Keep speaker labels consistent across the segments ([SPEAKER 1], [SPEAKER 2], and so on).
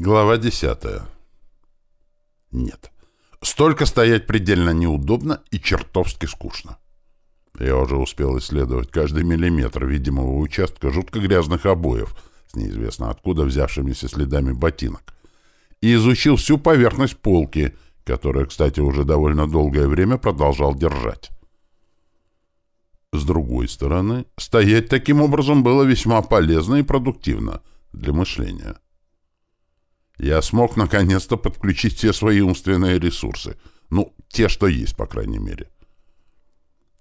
[SPEAKER 1] Глава десятая. Нет. Столько стоять предельно неудобно и чертовски скучно. Я уже успел исследовать каждый миллиметр видимого участка жутко грязных обоев с неизвестно откуда взявшимися следами ботинок и изучил всю поверхность полки, которую, кстати, уже довольно долгое время продолжал держать. С другой стороны, стоять таким образом было весьма полезно и продуктивно для мышления. Я смог наконец-то подключить все свои умственные ресурсы. Ну, те, что есть, по крайней мере.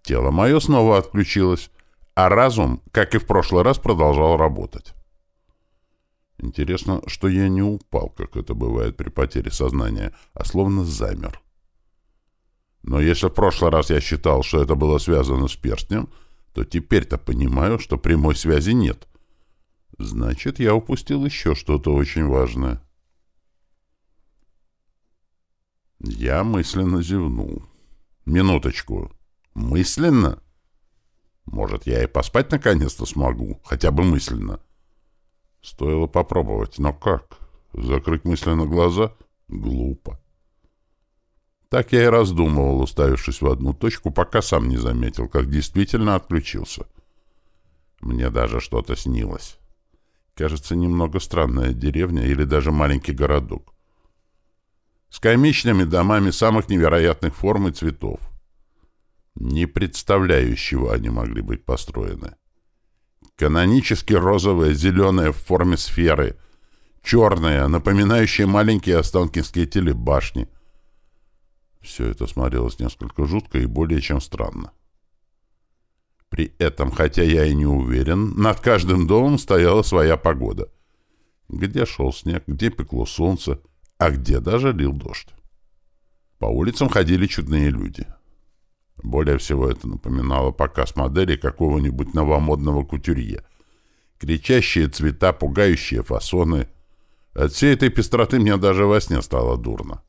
[SPEAKER 1] Тело мое снова отключилось, а разум, как и в прошлый раз, продолжал работать. Интересно, что я не упал, как это бывает при потере сознания, а словно замер. Но если в прошлый раз я считал, что это было связано с перстнем, то теперь-то понимаю, что прямой связи нет. Значит, я упустил еще что-то очень важное. Я мысленно зевнул. Минуточку. Мысленно? Может, я и поспать наконец-то смогу, хотя бы мысленно. Стоило попробовать, но как? Закрыть мысленно глаза? Глупо. Так я и раздумывал, уставившись в одну точку, пока сам не заметил, как действительно отключился. Мне даже что-то снилось. Кажется, немного странная деревня или даже маленький городок с комичными домами самых невероятных форм и цветов. Не представляю, они могли быть построены. Канонически розовые, зеленые в форме сферы, черные, напоминающие маленькие останкинские телебашни. Все это смотрелось несколько жутко и более чем странно. При этом, хотя я и не уверен, над каждым домом стояла своя погода. Где шел снег, где пекло солнце — а где даже лил дождь. По улицам ходили чудные люди. Более всего это напоминало показ модели какого-нибудь новомодного кутюрье. Кричащие цвета, пугающие фасоны. От всей этой пестроты мне даже во сне стало дурно.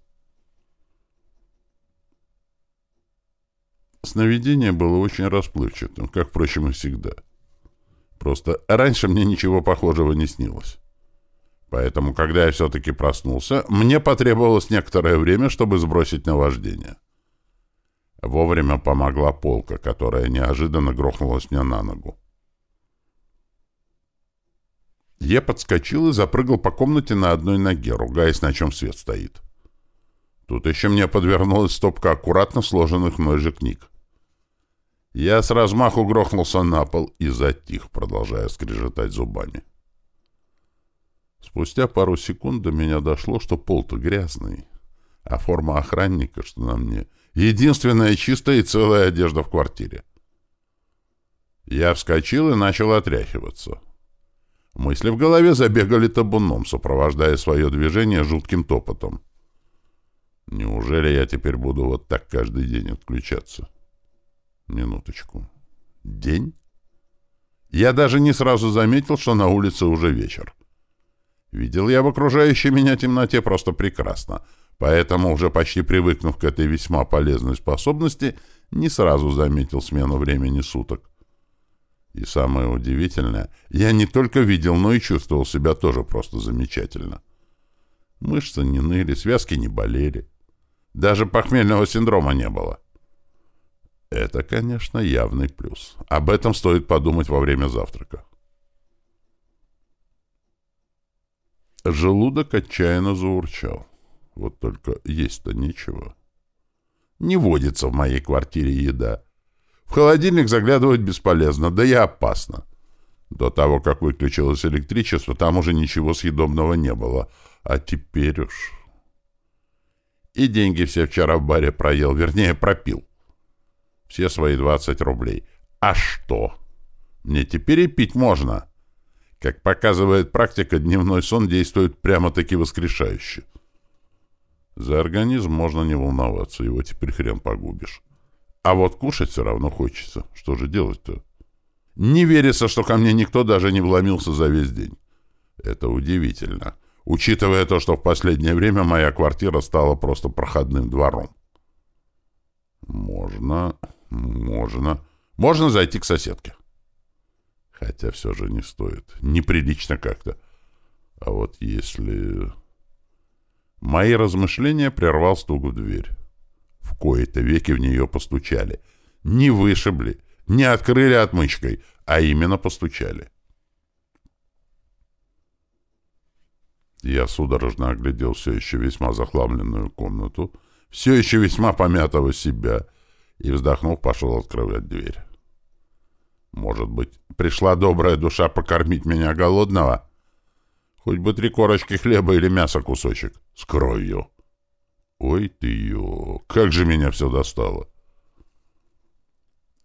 [SPEAKER 1] Сновидение было очень расплывчатым, как, впрочем, и всегда. Просто раньше мне ничего похожего не снилось. Поэтому, когда я все-таки проснулся, мне потребовалось некоторое время, чтобы сбросить наваждение. Вовремя помогла полка, которая неожиданно грохнулась мне на ногу. Я подскочил и запрыгал по комнате на одной ноге, ругаясь, на чем свет стоит. Тут еще мне подвернулась стопка аккуратно сложенных мной же книг. Я с размаху грохнулся на пол и затих, продолжая скрежетать зубами. Спустя пару секунд до меня дошло, что пол-то грязный, а форма охранника, что на мне, единственная чистая и целая одежда в квартире. Я вскочил и начал отряхиваться. Мысли в голове забегали табуном, сопровождая свое движение жутким топотом. Неужели я теперь буду вот так каждый день отключаться? Минуточку. День? Я даже не сразу заметил, что на улице уже вечер. Видел я в окружающей меня темноте просто прекрасно, поэтому, уже почти привыкнув к этой весьма полезной способности, не сразу заметил смену времени суток. И самое удивительное, я не только видел, но и чувствовал себя тоже просто замечательно. Мышцы не ныли, связки не болели. Даже похмельного синдрома не было. Это, конечно, явный плюс. Об этом стоит подумать во время завтрака. Желудок отчаянно заурчал. Вот только есть-то нечего. Не водится в моей квартире еда. В холодильник заглядывать бесполезно, да и опасно. До того, как выключилось электричество, там уже ничего съедобного не было. А теперь уж... И деньги все вчера в баре проел, вернее, пропил. Все свои 20 рублей. А что? Мне теперь и пить можно. Как показывает практика, дневной сон действует прямо-таки воскрешающе. За организм можно не волноваться, его теперь хрен погубишь. А вот кушать все равно хочется. Что же делать-то? Не верится, что ко мне никто даже не вломился за весь день. Это удивительно, учитывая то, что в последнее время моя квартира стала просто проходным двором. Можно, можно, можно зайти к соседке. Хотя все же не стоит. Неприлично как-то. А вот если... Мои размышления прервал стук в дверь. В кои-то веки в нее постучали. Не вышибли, не открыли отмычкой, а именно постучали. Я судорожно оглядел все еще весьма захламленную комнату, все еще весьма помятого себя, и, вздохнув, пошел открывать дверь. Может быть, пришла добрая душа покормить меня голодного? Хоть бы три корочки хлеба или мяса кусочек. С кровью. Ой ты ё, как же меня все достало.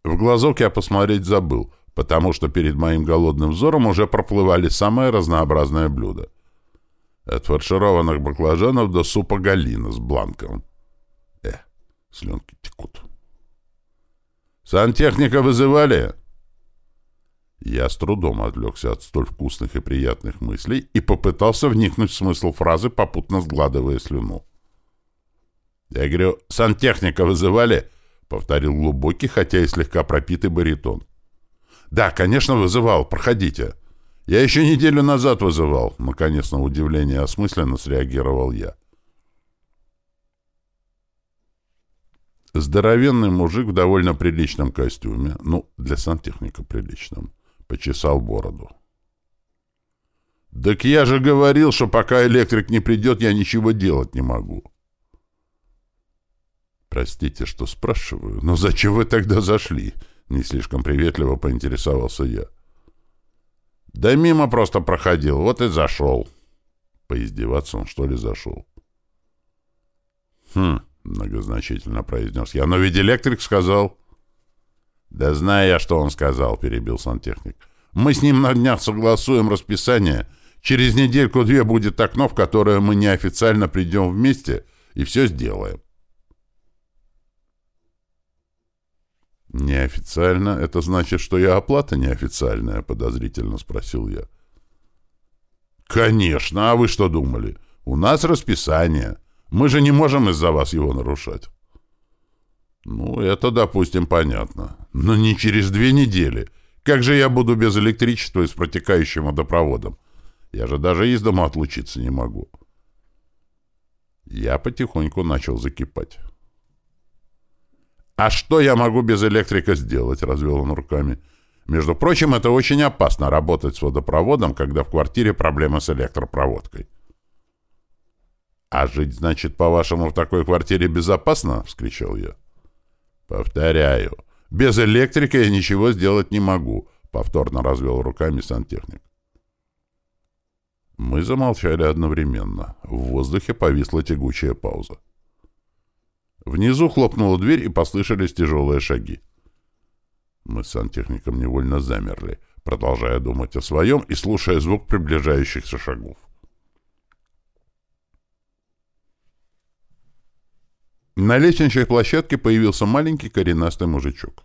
[SPEAKER 1] В глазок я посмотреть забыл, потому что перед моим голодным взором уже проплывали самые разнообразные блюда. От фаршированных баклажанов до супа галина с бланком. Э, слюнки текут. «Сантехника вызывали?» Я с трудом отвлекся от столь вкусных и приятных мыслей и попытался вникнуть в смысл фразы, попутно сгладывая слюну. «Я говорю, сантехника вызывали?» — повторил глубокий, хотя и слегка пропитый баритон. «Да, конечно, вызывал. Проходите». «Я еще неделю назад вызывал», — наконец на удивление осмысленно среагировал я. Здоровенный мужик в довольно приличном костюме, ну, для сантехника приличном, почесал бороду. «Так я же говорил, что пока электрик не придет, я ничего делать не могу». «Простите, что спрашиваю, но зачем вы тогда зашли?» Не слишком приветливо поинтересовался я. «Да мимо просто проходил, вот и зашел». Поиздеваться он, что ли, зашел? «Хм», — многозначительно произнес я, — «но ведь электрик сказал...» «Да знаю я, что он сказал», — перебил сантехник. «Мы с ним на днях согласуем расписание. Через недельку-две будет окно, в которое мы неофициально придем вместе и все сделаем». «Неофициально? Это значит, что я оплата неофициальная?» — подозрительно спросил я. «Конечно! А вы что думали? У нас расписание. Мы же не можем из-за вас его нарушать». «Ну, это, допустим, понятно. Но не через две недели. Как же я буду без электричества и с протекающим водопроводом? Я же даже из дома отлучиться не могу». Я потихоньку начал закипать. «А что я могу без электрика сделать?» — развел он руками. «Между прочим, это очень опасно работать с водопроводом, когда в квартире проблемы с электропроводкой». «А жить, значит, по-вашему, в такой квартире безопасно?» — вскричал я. «Повторяю, без электрика я ничего сделать не могу», — повторно развел руками сантехник. Мы замолчали одновременно. В воздухе повисла тягучая пауза. Внизу хлопнула дверь, и послышались тяжелые шаги. Мы с сантехником невольно замерли, продолжая думать о своем и слушая звук приближающихся шагов. На лестничной площадке появился маленький коренастый мужичок.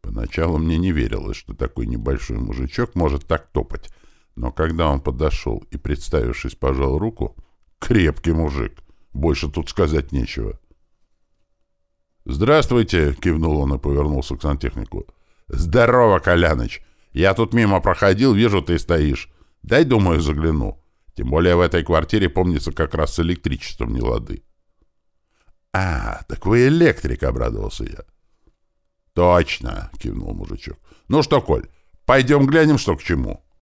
[SPEAKER 1] Поначалу мне не верилось, что такой небольшой мужичок может так топать, но когда он подошел и, представившись, пожал руку, крепкий мужик, больше тут сказать нечего. «Здравствуйте!» — кивнул он и повернулся к сантехнику. «Здорово, Коляныч! Я тут мимо проходил, вижу, ты стоишь. Дай, думаю, загляну. Тем более в этой квартире, помнится, как раз с электричеством не лады». «А, так вы электрик!» — обрадовался я. «Точно!» — кивнул мужичок. «Ну что, Коль, пойдем глянем, что к чему».